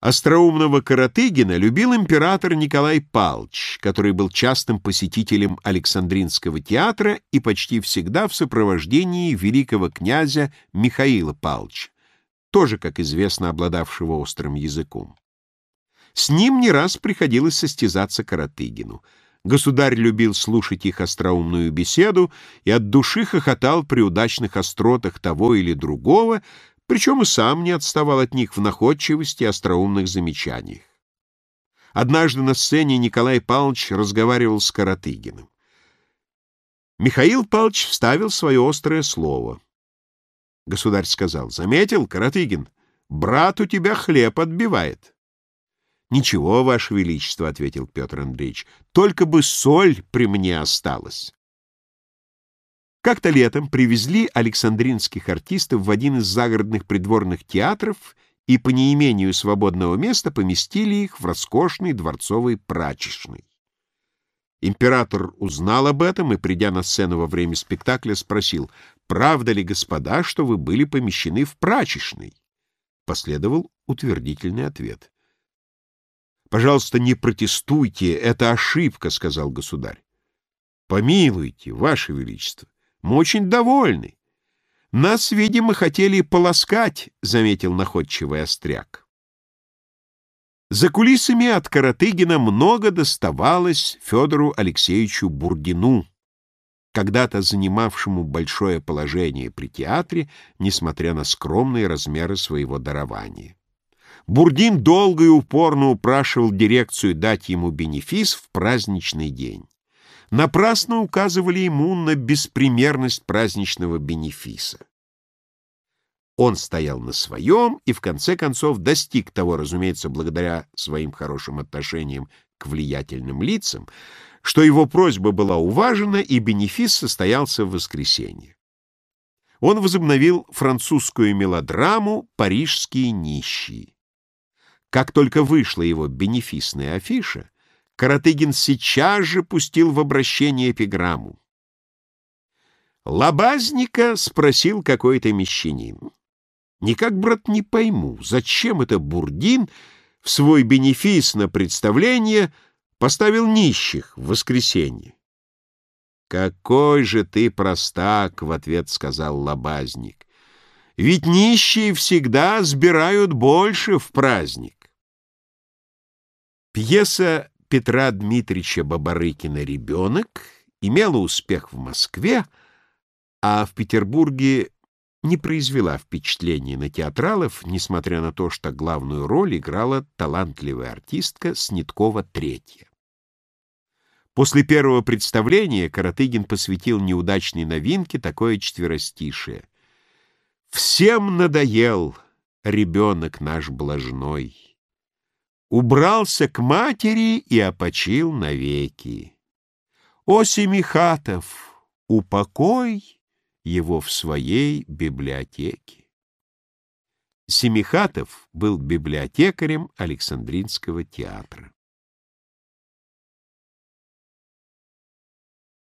Остроумного Каратыгина любил император Николай Палч, который был частым посетителем Александринского театра и почти всегда в сопровождении великого князя Михаила Палча, тоже, как известно, обладавшего острым языком. С ним не раз приходилось состязаться Каратыгину. Государь любил слушать их остроумную беседу и от души хохотал при удачных остротах того или другого, причем и сам не отставал от них в находчивости и остроумных замечаниях. Однажды на сцене Николай Павлович разговаривал с Каратыгиным. Михаил Павлович вставил свое острое слово. Государь сказал, «Заметил, Каратыгин, брат у тебя хлеб отбивает». «Ничего, Ваше Величество», — ответил Петр Андреевич, — «только бы соль при мне осталась». Как-то летом привезли александринских артистов в один из загородных придворных театров и по неимению свободного места поместили их в роскошный дворцовый прачечный. Император узнал об этом и, придя на сцену во время спектакля, спросил, «Правда ли, господа, что вы были помещены в прачечный?» Последовал утвердительный ответ. «Пожалуйста, не протестуйте, это ошибка», — сказал государь. «Помилуйте, ваше величество, мы очень довольны. Нас, видимо, хотели полоскать, — заметил находчивый остряк. За кулисами от Каратыгина много доставалось Федору Алексеевичу Бурдину, когда-то занимавшему большое положение при театре, несмотря на скромные размеры своего дарования. Бурдин долго и упорно упрашивал дирекцию дать ему бенефис в праздничный день напрасно указывали ему на беспримерность праздничного бенефиса. Он стоял на своем и, в конце концов, достиг того, разумеется, благодаря своим хорошим отношениям к влиятельным лицам, что его просьба была уважена, и бенефис состоялся в воскресенье. Он возобновил французскую мелодраму «Парижские нищие». Как только вышла его бенефисная афиша, Каратыгин сейчас же пустил в обращение эпиграмму. Лобазника спросил какой-то мещанин. «Никак, брат, не пойму, зачем это Бурдин в свой бенефис на представление поставил нищих в воскресенье?» «Какой же ты простак!» — в ответ сказал лобазник. «Ведь нищие всегда сбирают больше в праздник». Пьеса Петра Дмитриевича Бабарыкина «Ребенок» имела успех в Москве, а в Петербурге не произвела впечатления на театралов, несмотря на то, что главную роль играла талантливая артистка Сниткова Третья. После первого представления Каратыгин посвятил неудачной новинке такое четверостишее. «Всем надоел ребенок наш блажной» убрался к матери и опочил навеки. О, Семихатов, упокой его в своей библиотеке. Семихатов был библиотекарем Александринского театра.